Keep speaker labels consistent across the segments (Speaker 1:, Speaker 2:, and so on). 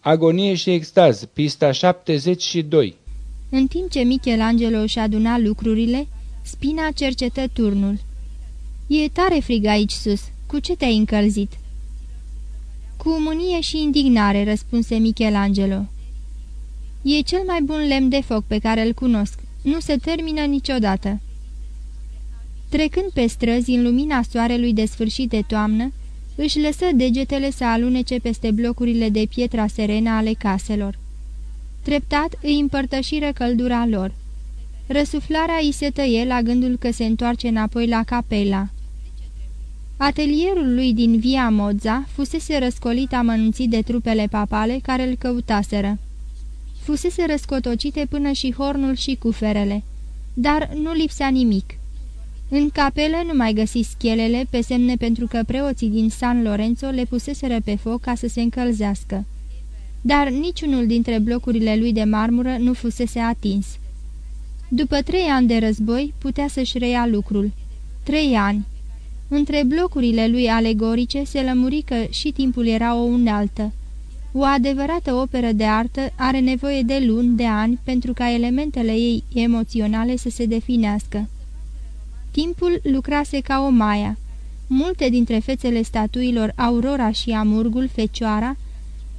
Speaker 1: Agonie și extaz, pista 72
Speaker 2: În timp ce Michelangelo își aduna lucrurile, Spina cercetă turnul. E tare frig aici sus. Cu ce te-ai încălzit?" Cu mânie și indignare," răspunse Michelangelo. E cel mai bun lemn de foc pe care îl cunosc. Nu se termină niciodată." Trecând pe străzi în lumina soarelui de sfârșit de toamnă, își lăsă degetele să alunece peste blocurile de pietra serenă ale caselor. Treptat îi împărtășiră căldura lor. Răsuflarea îi se tăie la gândul că se întoarce înapoi la capela. Atelierul lui din Via Mozza fusese răscolit amănunțit de trupele papale care îl căutaseră. Fusese răscotocite până și hornul și cuferele, dar nu lipsea nimic. În capelă nu mai găsi schelele pe semne pentru că preoții din San Lorenzo le puseseră pe foc ca să se încălzească. Dar niciunul dintre blocurile lui de marmură nu fusese atins. După trei ani de război putea să-și reia lucrul. Trei ani. Între blocurile lui alegorice se lămuri că și timpul era o unealtă. O adevărată operă de artă are nevoie de luni, de ani, pentru ca elementele ei emoționale să se definească. Timpul lucrase ca o maia. Multe dintre fețele statuilor Aurora și Amurgul, Fecioara,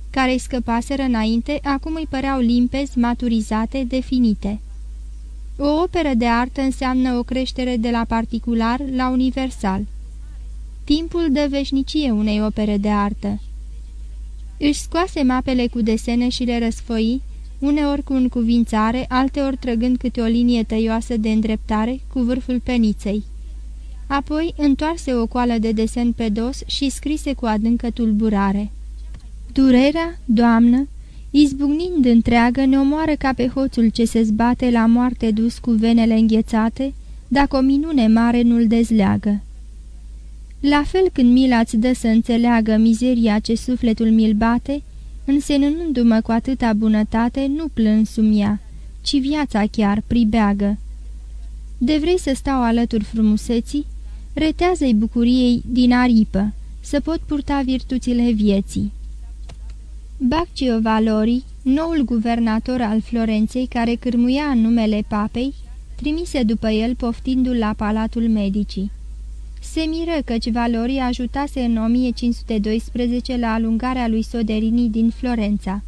Speaker 2: care îi scăpaseră înainte, acum îi păreau limpezi, maturizate, definite. O operă de artă înseamnă o creștere de la particular la universal. Timpul dă veșnicie unei opere de artă. Își scoase mapele cu desene și le răsfoi, uneori cu încuvințare, alteori trăgând câte o linie tăioasă de îndreptare cu vârful peniței. Apoi întoarse o coală de desen pe dos și scrise cu adâncă tulburare. Durerea, doamnă, izbucnind întreagă, ne omoară ca pe hoțul ce se zbate la moarte dus cu venele înghețate, dacă o minune mare nu-l dezleagă. La fel când mila ți dă să înțeleagă mizeria ce sufletul mi-l bate, însenându-mă cu atâta bunătate, nu plâng sum ea, ci viața chiar pribeagă. De vrei să stau alături frumuseții, retează-i bucuriei din aripă, să pot purta virtuțile vieții. Baccio Valori, noul guvernator al Florenței care cârmuia în numele papei, trimise după el poftindu-l la Palatul Medicii. Se miră căci Valori ajutase în 1512 la alungarea lui Soderini din Florența.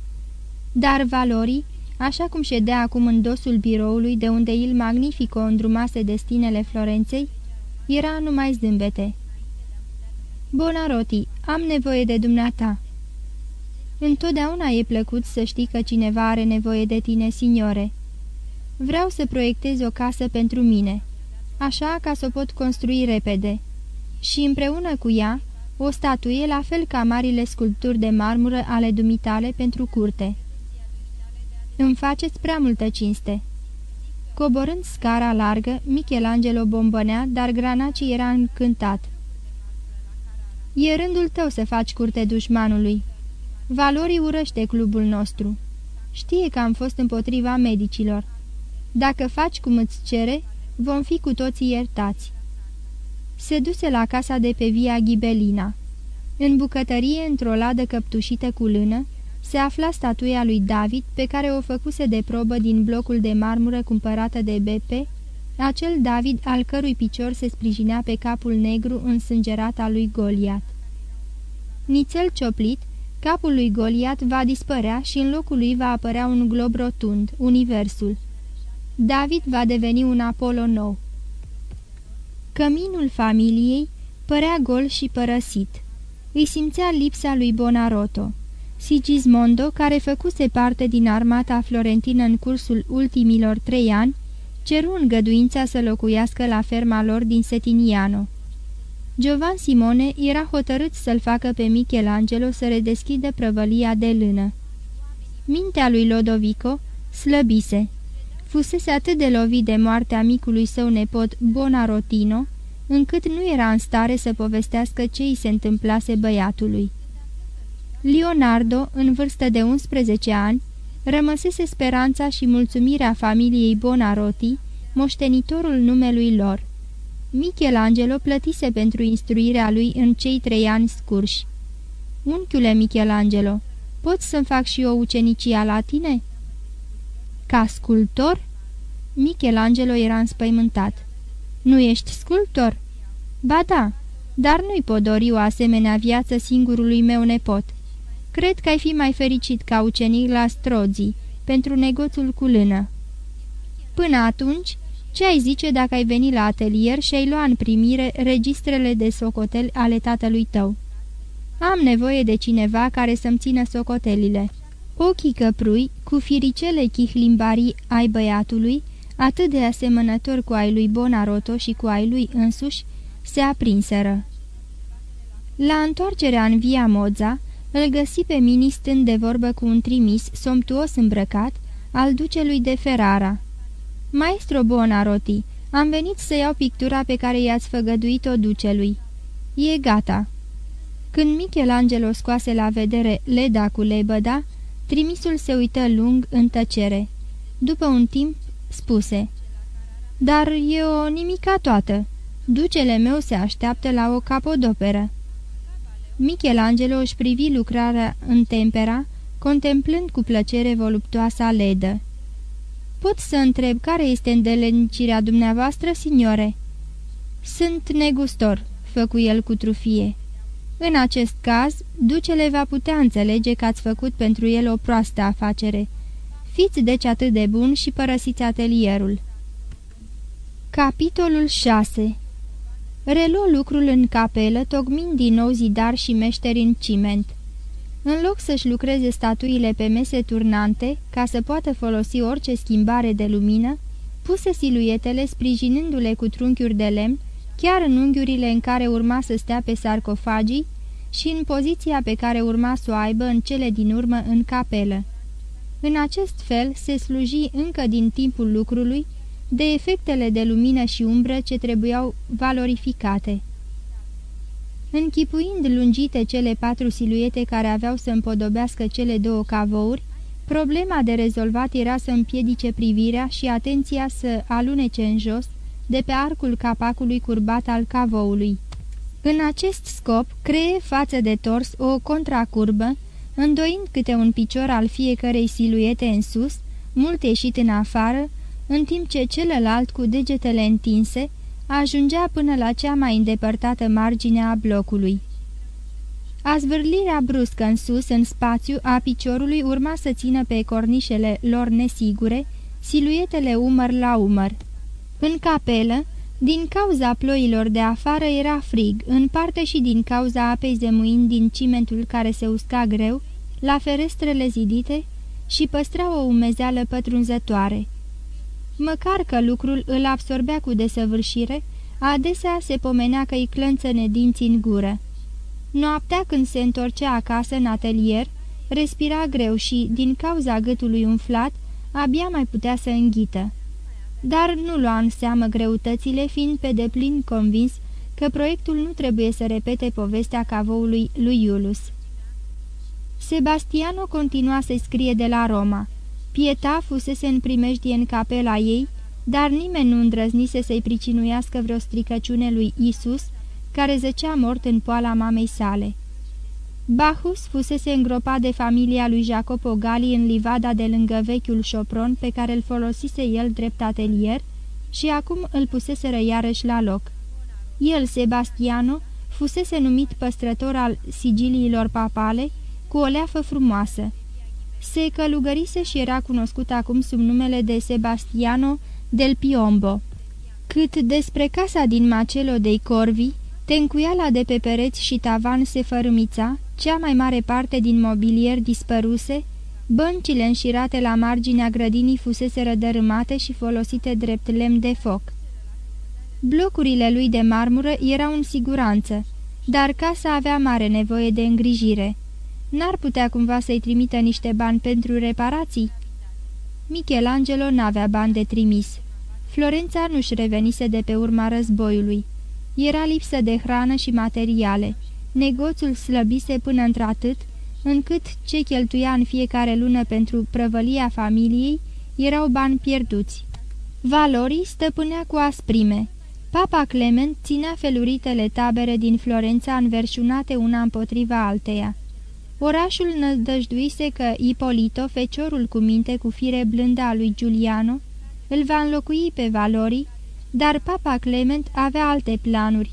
Speaker 2: Dar Valori, așa cum ședea acum în dosul biroului de unde il magnifico îndrumase destinele Florenței, era numai zâmbete. Bonarotti, am nevoie de dumneata." Întotdeauna e plăcut să știi că cineva are nevoie de tine, signore. Vreau să proiectez o casă pentru mine, așa ca să o pot construi repede. Și împreună cu ea, o statuie la fel ca marile sculpturi de marmură ale dumitale pentru curte. Îmi faceți prea multă cinste." Coborând scara largă, Michelangelo bombănea, dar Granaci era încântat. E rândul tău să faci curte dușmanului. Valorii urăște clubul nostru. Știe că am fost împotriva medicilor. Dacă faci cum îți cere, vom fi cu toții iertați. Se duse la casa de pe Via Ghibelina. În bucătărie, într-o ladă căptușită cu lână, se afla statuia lui David, pe care o făcuse de probă din blocul de marmură cumpărată de Bepe, acel David al cărui picior se sprijinea pe capul negru însângerat al lui Goliat. Nițel cioplit, capul lui Goliat va dispărea și în locul lui va apărea un glob rotund, universul. David va deveni un Apollo nou. Căminul familiei părea gol și părăsit. Îi simțea lipsa lui Bonaroto. Sigismondo, care făcuse parte din armata florentină în cursul ultimilor trei ani, ceru îngăduința să locuiască la ferma lor din Setiniano. Giovan Simone era hotărât să-l facă pe Michelangelo să redeschidă prăvălia de lână. Mintea lui Lodovico slăbise. Fusese atât de lovit de moartea micului său nepot Bonarotino, încât nu era în stare să povestească ce îi se întâmplase băiatului. Leonardo, în vârstă de 11 ani, rămăsese speranța și mulțumirea familiei Bonarotti, moștenitorul numelui lor. Michelangelo plătise pentru instruirea lui în cei trei ani scurși. Unchiule Michelangelo, Pot să-mi fac și eu ucenicia la tine?" Ca sculptor?" Michelangelo era înspăimântat. Nu ești sculptor?" Ba da, dar nu-i pot dori o asemenea viață singurului meu nepot. Cred că ai fi mai fericit ca ucenic la Strozii, pentru negoțul cu lână." Până atunci, ce ai zice dacă ai veni la atelier și ai lua în primire registrele de socotel ale tatălui tău? Am nevoie de cineva care să-mi țină socotelile." Ochii căprui, cu firicele chihlimbarii ai băiatului, atât de asemănător cu ai lui Bonaroto și cu ai lui însuși, se aprinseră. La întoarcerea în via Moza, îl găsi pe mini stând de vorbă cu un trimis somptuos îmbrăcat al ducelui de Ferrara. Maestro Bonaroti, am venit să iau pictura pe care i-ați făgăduit-o ducelui. E gata." Când Michelangelo scoase la vedere leda cu lebăda, trimisul se uită lung în tăcere. După un timp, spuse, Dar e o nimica toată. Ducele meu se așteaptă la o capodoperă." Michelangelo își privi lucrarea în tempera, contemplând cu plăcere voluptoasa ledă. Pot să întreb care este îndelenicirea dumneavoastră, signore?" Sunt negustor," făcu el cu trufie. În acest caz, ducele va putea înțelege că ați făcut pentru el o proastă afacere. Fiți deci atât de bun și părăsiți atelierul." Capitolul 6 Reluă lucrul în capelă, tocmind din nou zidar și meșteri în ciment. În loc să-și lucreze statuile pe mese turnante, ca să poată folosi orice schimbare de lumină, puse siluetele sprijinându-le cu trunchiuri de lemn, chiar în unghiurile în care urma să stea pe sarcofagii și în poziția pe care urma să o aibă în cele din urmă în capelă. În acest fel se sluji încă din timpul lucrului de efectele de lumină și umbră ce trebuiau valorificate. Închipuind lungite cele patru siluete care aveau să împodobească cele două cavouri, problema de rezolvat era să împiedice privirea și atenția să alunece în jos de pe arcul capacului curbat al cavoului. În acest scop, cree față de tors o contracurbă, îndoind câte un picior al fiecărei siluete în sus, mult ieșit în afară, în timp ce celălalt, cu degetele întinse, ajungea până la cea mai îndepărtată margine a blocului. Azvârlirea bruscă în sus, în spațiu, a piciorului urma să țină pe cornișele lor nesigure, siluetele umăr la umăr. În capelă, din cauza ploilor de afară era frig, în parte și din cauza apei zemuind din cimentul care se usca greu, la ferestrele zidite și păstra o umezeală pătrunzătoare. Măcar că lucrul îl absorbea cu desăvârșire, adesea se pomenea că îi clănțăne dinții în gură. Noaptea, când se întorcea acasă în atelier, respira greu și, din cauza gâtului umflat, abia mai putea să înghită. Dar nu lua în seamă greutățile, fiind pe deplin convins că proiectul nu trebuie să repete povestea cavoului lui Iulus. Sebastiano continua să scrie de la Roma. Pieta fusese în primejdie în capela ei, dar nimeni nu îndrăznise să-i pricinuiască vreo stricăciune lui Isus, care zăcea mort în poala mamei sale. Bacchus fusese îngropat de familia lui Jacopo Gali în livada de lângă vechiul șopron pe care îl folosise el drept atelier și acum îl puseseră iarăși la loc. El, Sebastiano, fusese numit păstrător al sigiliilor papale cu o leafă frumoasă se călugărise și era cunoscut acum sub numele de Sebastiano del Piombo. Cât despre casa din Macelo dei Corvi, tencuiala de pe pereți și tavan se fărâmița, cea mai mare parte din mobilier dispăruse, băncile înșirate la marginea grădinii fusese rădărâmate și folosite drept lemn de foc. Blocurile lui de marmură erau în siguranță, dar casa avea mare nevoie de îngrijire. N-ar putea cumva să-i trimită niște bani pentru reparații? Michelangelo n-avea bani de trimis. Florența nu-și revenise de pe urma războiului. Era lipsă de hrană și materiale. Negoțul slăbise până într-atât, încât ce cheltuia în fiecare lună pentru prăvălia familiei erau bani pierduți. Valorii stăpânea cu asprime. Papa Clement ținea feluritele tabere din Florența înverșunate una împotriva alteia. Orașul nădăjduise că Ipolito, feciorul cu minte cu fire blândă a lui Giuliano, îl va înlocui pe Valori, dar papa Clement avea alte planuri.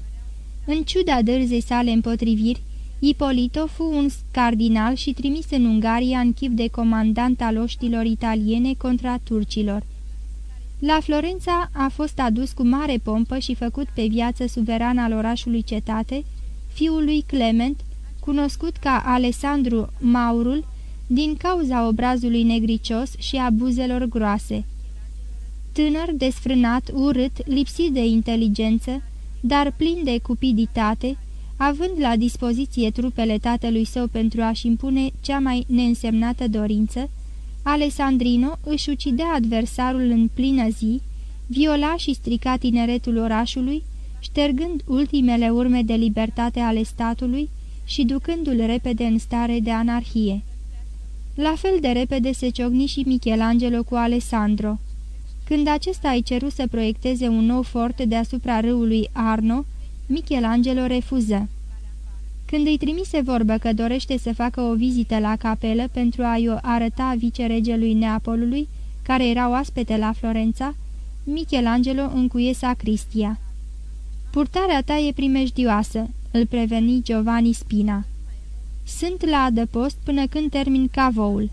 Speaker 2: În ciuda dârzei sale împotriviri, Ipolito fu un cardinal și trimis în Ungaria în chip de comandant al oștilor italiene contra turcilor. La Florența a fost adus cu mare pompă și făcut pe viață suveran al orașului cetate, fiul lui Clement, cunoscut ca Alessandru Maurul, din cauza obrazului negricios și abuzelor groase. Tânăr, desfrânat, urât, lipsit de inteligență, dar plin de cupiditate, având la dispoziție trupele tatălui său pentru a-și impune cea mai neînsemnată dorință, Alessandrino își ucidea adversarul în plină zi, viola și strica tineretul orașului, ștergând ultimele urme de libertate ale statului și ducându-l repede în stare de anarhie. La fel de repede se ciogni și Michelangelo cu Alessandro. Când acesta îi ceru să proiecteze un nou fort deasupra râului Arno, Michelangelo refuză. Când îi trimise vorbă că dorește să facă o vizită la capelă pentru a-i arăta viceregelui Neapolului, care era oaspete la Florența, Michelangelo încuie sacristia. Purtarea ta e primejdioasă," îl preveni Giovanni Spina. Sunt la adăpost până când termin cavoul."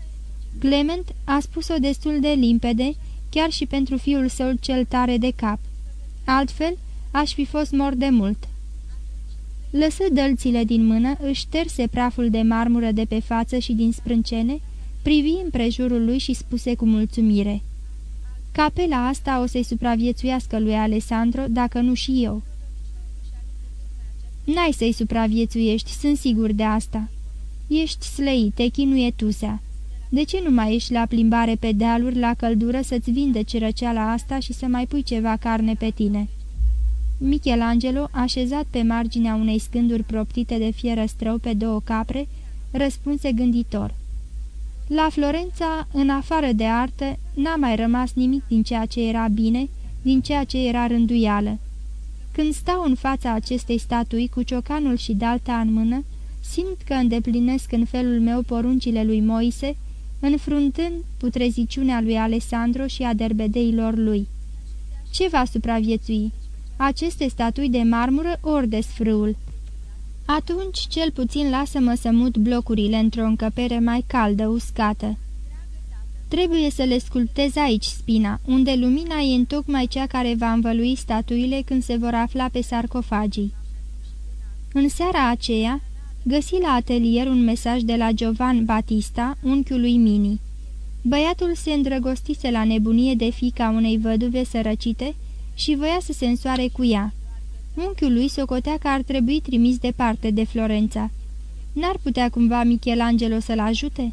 Speaker 2: Clement a spus-o destul de limpede, chiar și pentru fiul său cel tare de cap. Altfel, aș fi fost mor de mult." Lăsă dălțile din mână, își șterse praful de marmură de pe față și din sprâncene, privi împrejurul lui și spuse cu mulțumire. Capela asta o să-i supraviețuiască lui Alessandro, dacă nu și eu." N-ai să-i supraviețuiești, sunt sigur de asta. Ești slăit, te chinuie tusea. De ce nu mai ești la plimbare pe dealuri, la căldură, să-ți vindeci răceala asta și să mai pui ceva carne pe tine?" Michelangelo, așezat pe marginea unei scânduri proptite de fieră strău pe două capre, răspunse gânditor. La Florența, în afară de artă, n-a mai rămas nimic din ceea ce era bine, din ceea ce era rânduială. Când stau în fața acestei statui cu ciocanul și dalta în mână, simt că îndeplinesc în felul meu poruncile lui Moise, înfruntând putreziciunea lui Alessandro și a derbedeilor lui. Ce va supraviețui? Aceste statui de marmură ori desfrâul? Atunci, cel puțin lasă-mă să mut blocurile într-o încăpere mai caldă, uscată. Trebuie să le sculptez aici spina, unde lumina e întocmai cea care va învălui statuile când se vor afla pe sarcofagii. În seara aceea, găsi la atelier un mesaj de la Giovan Batista, unchiul lui Mini. Băiatul se îndrăgostise la nebunie de fica unei văduve sărăcite și voia să se însoare cu ea. Unchiul lui socotea că ar trebui trimis departe de Florența. N-ar putea cumva Michelangelo să-l ajute?"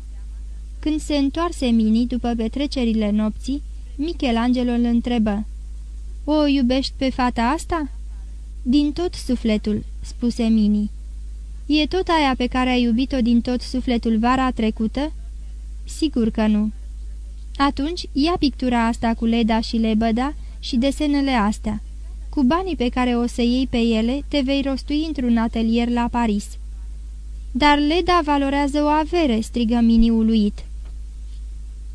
Speaker 2: Când se întoarse Mini după petrecerile nopții, Michelangelo îl întrebă. O iubești pe fata asta?" Din tot sufletul," spuse Mini. E tot aia pe care ai iubit-o din tot sufletul vara trecută?" Sigur că nu." Atunci ia pictura asta cu Leda și Lebăda și desenele astea. Cu banii pe care o să iei pe ele, te vei rostui într-un atelier la Paris." Dar Leda valorează o avere," strigă Mini uluit.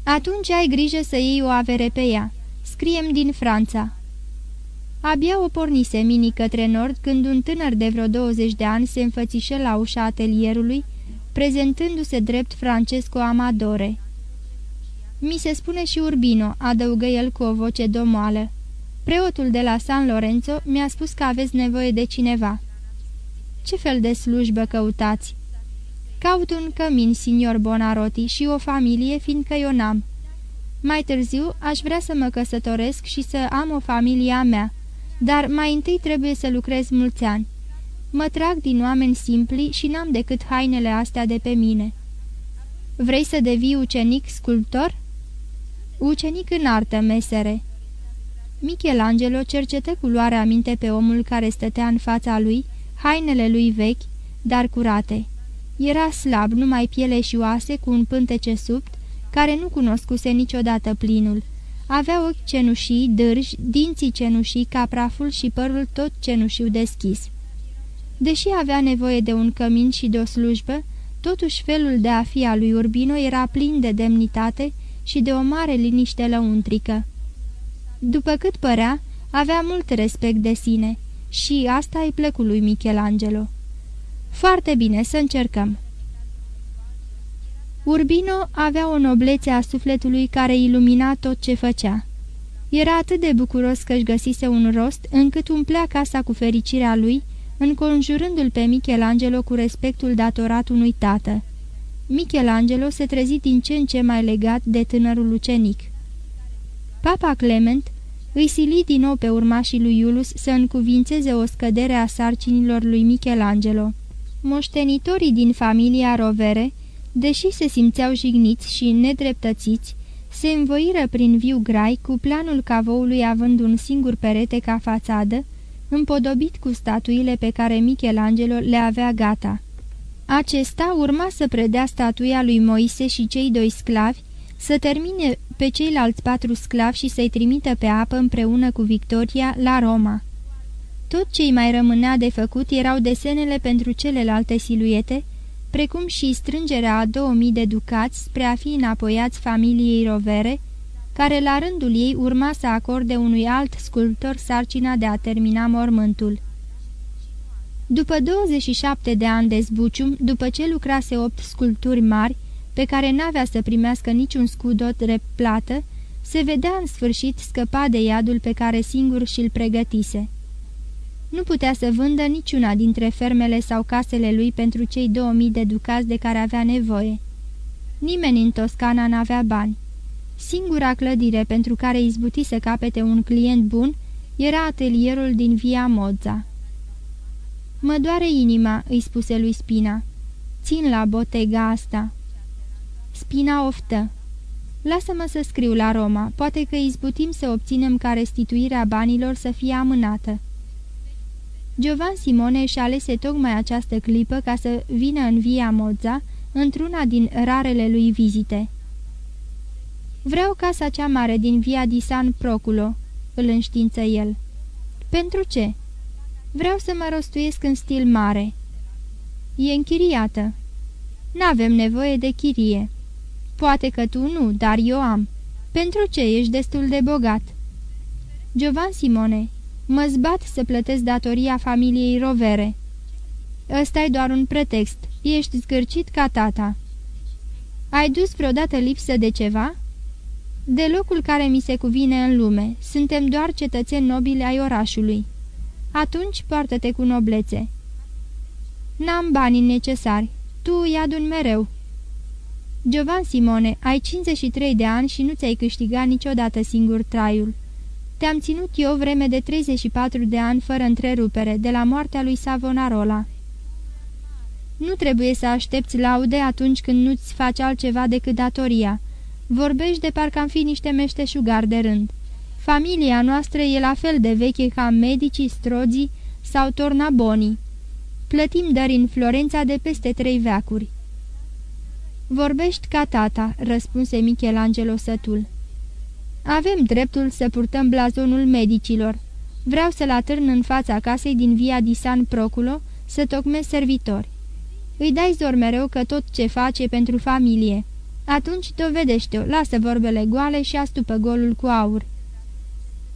Speaker 2: Atunci ai grijă să iei o avere pe ea. Scriem din Franța." Abia o pornise Mini către nord când un tânăr de vreo 20 de ani se înfățișă la ușa atelierului, prezentându-se drept Francesco Amadore. Mi se spune și Urbino," adăugă el cu o voce domoală. Preotul de la San Lorenzo mi-a spus că aveți nevoie de cineva." Ce fel de slujbă căutați?" Caut un cămin, signor Bonarotti, și o familie, fiindcă eu n-am. Mai târziu aș vrea să mă căsătoresc și să am o familie a mea, dar mai întâi trebuie să lucrez mulți ani. Mă trag din oameni simpli și n-am decât hainele astea de pe mine." Vrei să devii ucenic sculptor?" Ucenic în artă, mesere." Michelangelo cercetă cu luare aminte pe omul care stătea în fața lui, hainele lui vechi, dar curate. Era slab, numai piele și oase, cu un pântece subt, care nu cunoscuse niciodată plinul. Avea ochi cenușii, dârji, dinții cenușii ca praful și părul tot cenușiu deschis. Deși avea nevoie de un cămin și de o slujbă, Totuși felul de a fi al lui Urbino era plin de demnitate și de o mare liniște lăuntrică. După cât părea, avea mult respect de sine și asta îi plăcu lui Michelangelo. Foarte bine, să încercăm. Urbino avea o noblețe a sufletului care ilumina tot ce făcea. Era atât de bucuros că își găsise un rost, încât umplea casa cu fericirea lui, înconjurându-l pe Michelangelo cu respectul datorat unui tată. Michelangelo se trezi din ce în ce mai legat de tânărul ucenic. Papa Clement îi sili din nou pe urmașii lui Iulus să încuvințeze o scădere a sarcinilor lui Michelangelo. Moștenitorii din familia Rovere, deși se simțeau jigniți și nedreptățiți, se învoiră prin viu grai cu planul cavoului având un singur perete ca fațadă, împodobit cu statuile pe care Michelangelo le avea gata. Acesta urma să predea statuia lui Moise și cei doi sclavi, să termine pe ceilalți patru sclavi și să-i trimită pe apă împreună cu Victoria la Roma. Tot ce îi mai rămânea de făcut erau desenele pentru celelalte siluete, precum și strângerea a 2000 de ducați spre a fi înapoiați familiei Rovere, care la rândul ei urma să acorde unui alt sculptor sarcina de a termina mormântul. După 27 de ani de zbucium, după ce lucrase opt sculpturi mari, pe care n-avea să primească niciun scudot drept plată, se vedea în sfârșit scăpa de iadul pe care singur și-l pregătise. Nu putea să vândă niciuna dintre fermele sau casele lui pentru cei 2000 de ducați de care avea nevoie. Nimeni în Toscana n-avea bani. Singura clădire pentru care izbuti să capete un client bun era atelierul din Via Mozza. Mă doare inima," îi spuse lui Spina. Țin la botega asta." Spina oftă. Lasă-mă să scriu la Roma, poate că izbutim să obținem ca restituirea banilor să fie amânată." Giovan Simone își alese tocmai această clipă ca să vină în Via Mozza, într-una din rarele lui vizite. Vreau casa cea mare din Via di San Proculo," îl înștiință el. Pentru ce?" Vreau să mă rostuiesc în stil mare." E închiriată." N-avem nevoie de chirie." Poate că tu nu, dar eu am." Pentru ce ești destul de bogat?" Giovan Simone, mă zbat să plătesc datoria familiei Rovere." ăsta e doar un pretext. Ești zgârcit ca tata." Ai dus vreodată lipsă de ceva?" De locul care mi se cuvine în lume. Suntem doar cetățeni nobili ai orașului." Atunci poartă-te cu noblețe." N-am banii necesari. Tu îi adun mereu." Giovan Simone, ai 53 de ani și nu ți-ai câștigat niciodată singur traiul. Te-am ținut eu vreme de 34 de ani fără întrerupere, de la moartea lui Savonarola. Nu trebuie să aștepți laude atunci când nu-ți faci altceva decât datoria. Vorbești de parcă am fi niște meșteșugari de rând. Familia noastră e la fel de veche ca medicii, strozii sau tornabonii. Plătim dări în Florența de peste trei veacuri. Vorbești ca tata," răspunse Michelangelo sătul. Avem dreptul să purtăm blazonul medicilor. Vreau să-l atârn în fața casei din via di San Proculo să tocmesc servitori. Îi dai zor mereu că tot ce face pentru familie. Atunci dovedește-o, lasă vorbele goale și astupă golul cu aur."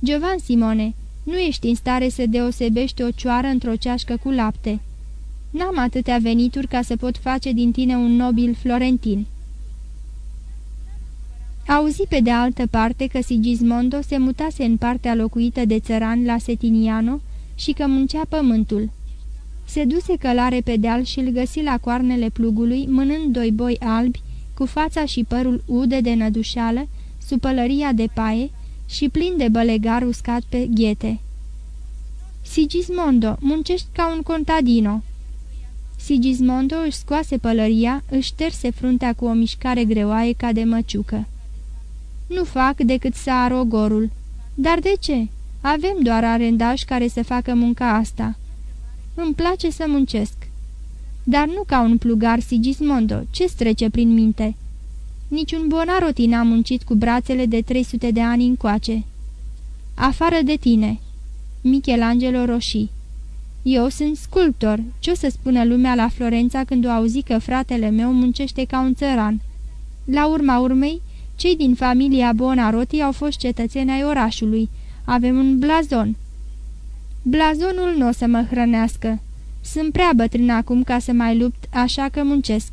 Speaker 2: Giovan Simone, nu ești în stare să deosebești o cioară într-o ceașcă cu lapte. N-am atâtea venituri ca să pot face din tine un nobil florentin." Auzi pe de altă parte că Sigismondo se mutase în partea locuită de țăran la Setiniano și că muncea pământul. Se duse călare pe deal și îl găsi la coarnele plugului, mânând doi boi albi, cu fața și părul ude de nădușeală, sub pălăria de paie, și plin de bălegar uscat pe ghete. Sigismondo, muncești ca un contadino." Sigismondo își scoase pălăria, își șterse fruntea cu o mișcare greoaie ca de măciucă. Nu fac decât să arogorul. Dar de ce? Avem doar arendași care să facă munca asta. Îmi place să muncesc. Dar nu ca un plugar Sigismondo, ce strece prin minte?" Niciun Bonaroti n-a muncit cu brațele de 300 de ani încoace. Afară de tine, Michelangelo Roșii. Eu sunt sculptor. Ce o să spună lumea la Florența când o auzi că fratele meu muncește ca un țăran? La urma urmei, cei din familia Bonaroti au fost cetățeni ai orașului. Avem un blazon. Blazonul nu o să mă hrănească. Sunt prea bătrân acum ca să mai lupt, așa că muncesc.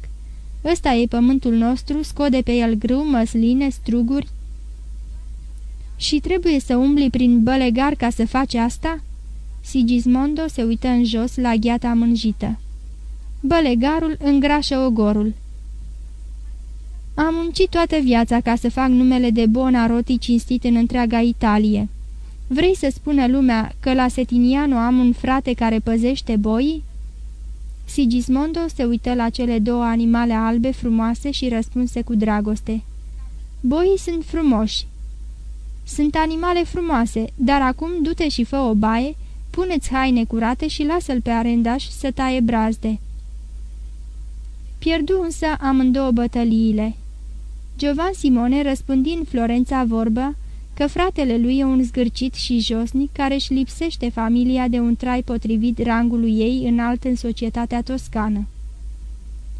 Speaker 2: Ăsta e pământul nostru, scode pe el grâu, măsline, struguri. Și trebuie să umbli prin bălegar ca să faci asta?" Sigismondo se uită în jos la gheata mânjită. Bălegarul îngrașă ogorul. Am muncit toată viața ca să fac numele de Bonaroti cinstit în întreaga Italie. Vrei să spună lumea că la Setiniano am un frate care păzește boii?" Sigismondo se uită la cele două animale albe frumoase și răspunse cu dragoste. Boii sunt frumoși." Sunt animale frumoase, dar acum du-te și fă o baie, pune-ți haine curate și lasă-l pe arendaș să taie brazde." Pierdu însă amândouă bătăliile. Giovan Simone răspândi în Florența vorbă că fratele lui e un zgârcit și josnic care își lipsește familia de un trai potrivit rangului ei înalt în societatea toscană.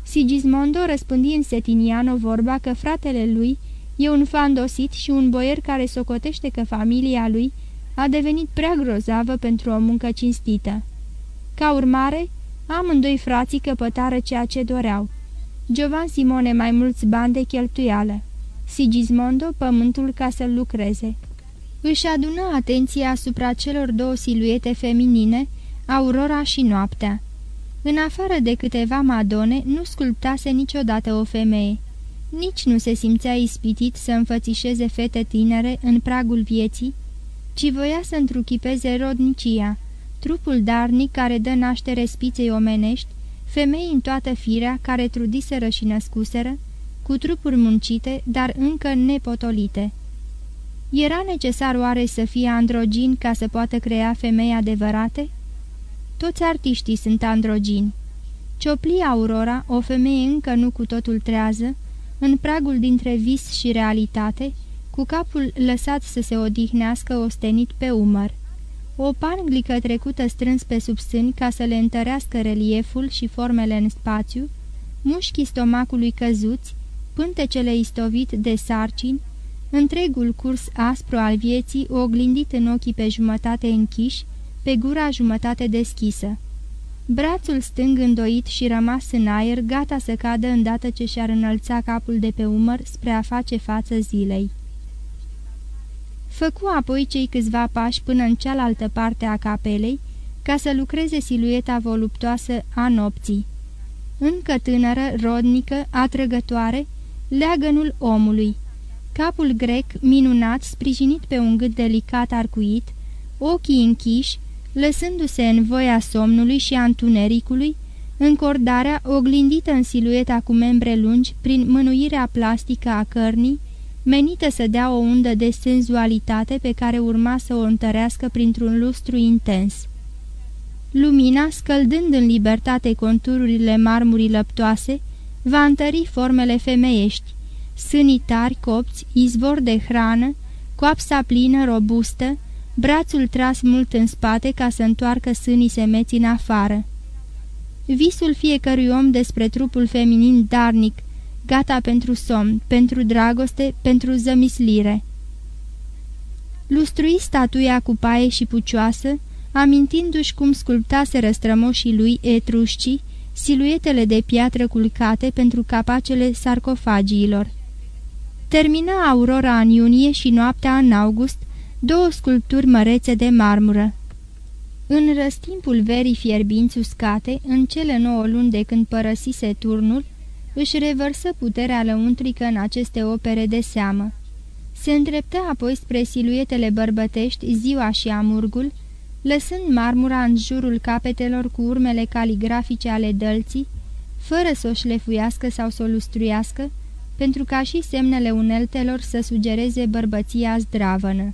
Speaker 2: Sigismondo răspândi în Setiniano vorba că fratele lui e un fandosit și un boier care socotește că familia lui a devenit prea grozavă pentru o muncă cinstită. Ca urmare, amândoi frații căpătară ceea ce doreau. Giovan Simone mai mulți bani de cheltuială. Sigismondo pământul ca să lucreze. Își adună atenția asupra celor două siluete feminine, Aurora și Noaptea. În afară de câteva madone, nu sculptase niciodată o femeie. Nici nu se simțea ispitit să înfățișeze fete tinere în pragul vieții, ci voia să întruchipeze rodnicia, trupul darnic care dă naștere spiței omenești, femei în toată firea care trudiseră și născuseră, cu trupuri muncite, dar încă nepotolite. Era necesar oare să fie androgin ca să poată crea femei adevărate? Toți artiștii sunt androgini. Ciopli Aurora, o femeie încă nu cu totul trează, în pragul dintre vis și realitate, cu capul lăsat să se odihnească ostenit pe umăr. O panglică trecută strâns pe sub sâni ca să le întărească relieful și formele în spațiu, mușchii stomacului căzuți, pântecele istovit de sarcini, întregul curs aspru al vieții oglindit în ochii pe jumătate închiși, pe gura jumătate deschisă. Brațul stâng îndoit și rămas în aer, gata să cadă îndată ce și-ar înălța capul de pe umăr spre a face față zilei. Făcu apoi cei câțiva pași până în cealaltă parte a capelei, ca să lucreze silueta voluptoasă a nopții. Încă tânără, rodnică, atrăgătoare, leagănul omului. Capul grec, minunat, sprijinit pe un gât delicat arcuit, ochii închiși, lăsându-se în voia somnului și a întunericului, încordarea oglindită în silueta cu membre lungi prin mânuirea plastică a cărnii, menită să dea o undă de senzualitate pe care urma să o întărească printr-un lustru intens. Lumina, scăldând în libertate contururile marmurii lăptoase, va întări formele femeiești, sânii tari, copți, izvor de hrană, coapsa plină, robustă, brațul tras mult în spate ca să întoarcă sânii semeți în afară. Visul fiecărui om despre trupul feminin darnic, gata pentru somn, pentru dragoste, pentru zămislire. Lustrui statuia cu paie și pucioasă, amintindu-și cum sculptase răstrămoșii lui etrușcii, siluetele de piatră culcate pentru capacele sarcofagiilor. Termina aurora în iunie și noaptea în august, două sculpturi mărețe de marmură. În răstimpul verii fierbinți uscate, în cele nouă luni de când părăsise turnul, își revărsă puterea lăuntrică în aceste opere de seamă. Se îndreptă apoi spre siluetele bărbătești ziua și amurgul, lăsând marmura în jurul capetelor cu urmele caligrafice ale dălții, fără să o șlefuiască sau să o lustruiască, pentru ca și semnele uneltelor să sugereze bărbăția zdravănă.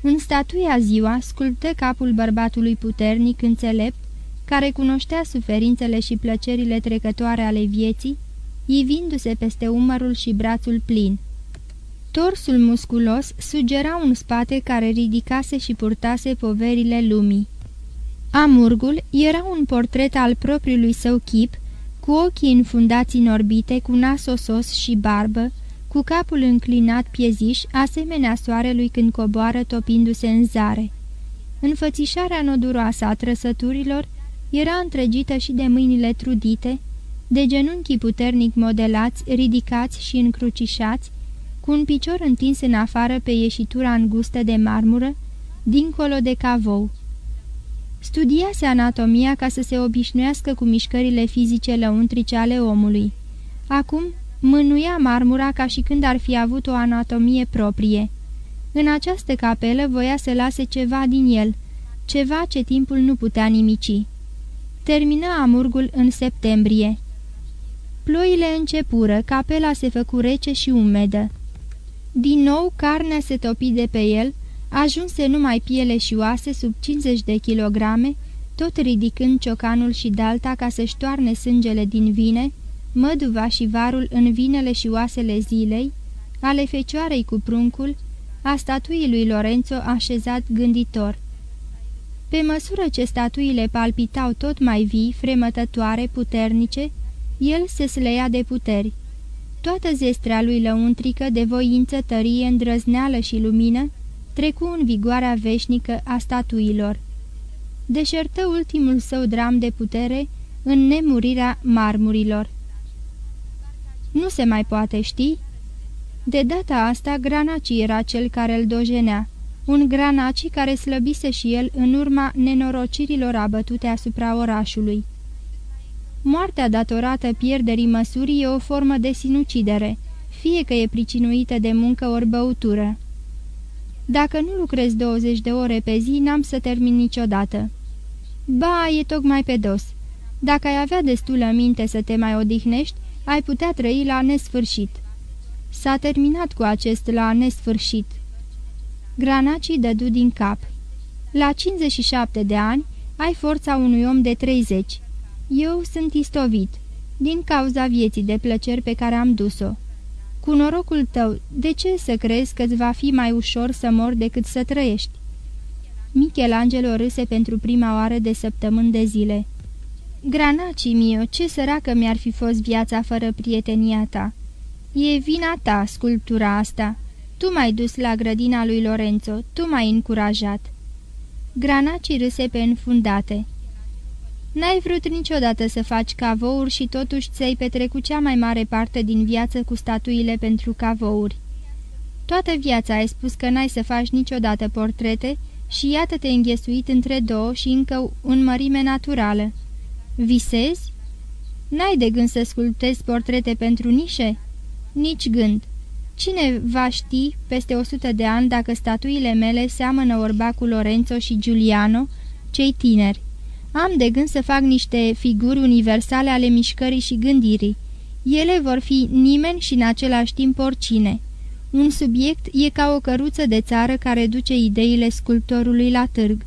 Speaker 2: În statuia ziua sculptă capul bărbatului puternic, înțelept, care cunoștea suferințele și plăcerile trecătoare ale vieții, ivindu-se peste umărul și brațul plin. Torsul musculos sugera un spate care ridicase și purtase poverile lumii. Amurgul era un portret al propriului său chip, cu ochii înfundați în orbite, cu nas osos și barbă, cu capul înclinat pieziș, asemenea soarelui când coboară topindu-se în zare. Înfățișarea noduroasă a trăsăturilor era întregită și de mâinile trudite, de genunchii puternic modelați, ridicați și încrucișați, cu un picior întins în afară pe ieșitura îngustă de marmură, dincolo de cavou. Studiase anatomia ca să se obișnuiască cu mișcările fizice lăuntrice ale omului. Acum mânuia marmura ca și când ar fi avut o anatomie proprie. În această capelă voia să lase ceva din el, ceva ce timpul nu putea nimici. Termina amurgul în septembrie. Ploile începură, capela se făcu rece și umedă. Din nou, carnea se topi de pe el, ajunse numai piele și oase sub 50 de kilograme, tot ridicând ciocanul și dalta ca să-și toarne sângele din vine, măduva și varul în vinele și oasele zilei, ale fecioarei cu pruncul, a statuii lui Lorenzo așezat gânditor. Pe măsură ce statuile palpitau tot mai vii, fremătătoare, puternice, el se sleia de puteri. Toată zestrea lui lăuntrică de voință, tărie, îndrăzneală și lumină trecu în vigoarea veșnică a statuilor. Deșertă ultimul său dram de putere în nemurirea marmurilor. Nu se mai poate ști? De data asta, Granaci era cel care îl dojenea, un Granaci care slăbise și el în urma nenorocirilor abătute asupra orașului. Moartea datorată pierderii măsurii e o formă de sinucidere, fie că e pricinuită de muncă ori băutură. Dacă nu lucrez 20 de ore pe zi, n-am să termin niciodată. Ba, e tocmai pe dos. Dacă ai avea destulă minte să te mai odihnești, ai putea trăi la nesfârșit. S-a terminat cu acest la nesfârșit. Granacii dădu din cap. La 57 de ani ai forța unui om de 30. Eu sunt istovit, din cauza vieții de plăceri pe care am dus-o. Cu norocul tău, de ce să crezi că-ți va fi mai ușor să mor decât să trăiești? Michelangelo râse pentru prima oară de săptămâni de zile. Granaci mio, ce săracă mi-ar fi fost viața fără prietenia ta. E vina ta, sculptura asta. Tu m-ai dus la grădina lui Lorenzo, tu m-ai încurajat. Granaci râse pe înfundate. N-ai vrut niciodată să faci cavouri și totuși ți-ai petrecut cea mai mare parte din viață cu statuile pentru cavouri. Toată viața ai spus că n-ai să faci niciodată portrete și iată te înghesuit între două și încă în mărime naturală. Visezi? N-ai de gând să sculptezi portrete pentru nișe? Nici gând. Cine va ști peste o sută de ani dacă statuile mele seamănă orba cu Lorenzo și Giuliano, cei tineri? Am de gând să fac niște figuri universale ale mișcării și gândirii. Ele vor fi nimeni și în același timp oricine. Un subiect e ca o căruță de țară care duce ideile sculptorului la târg.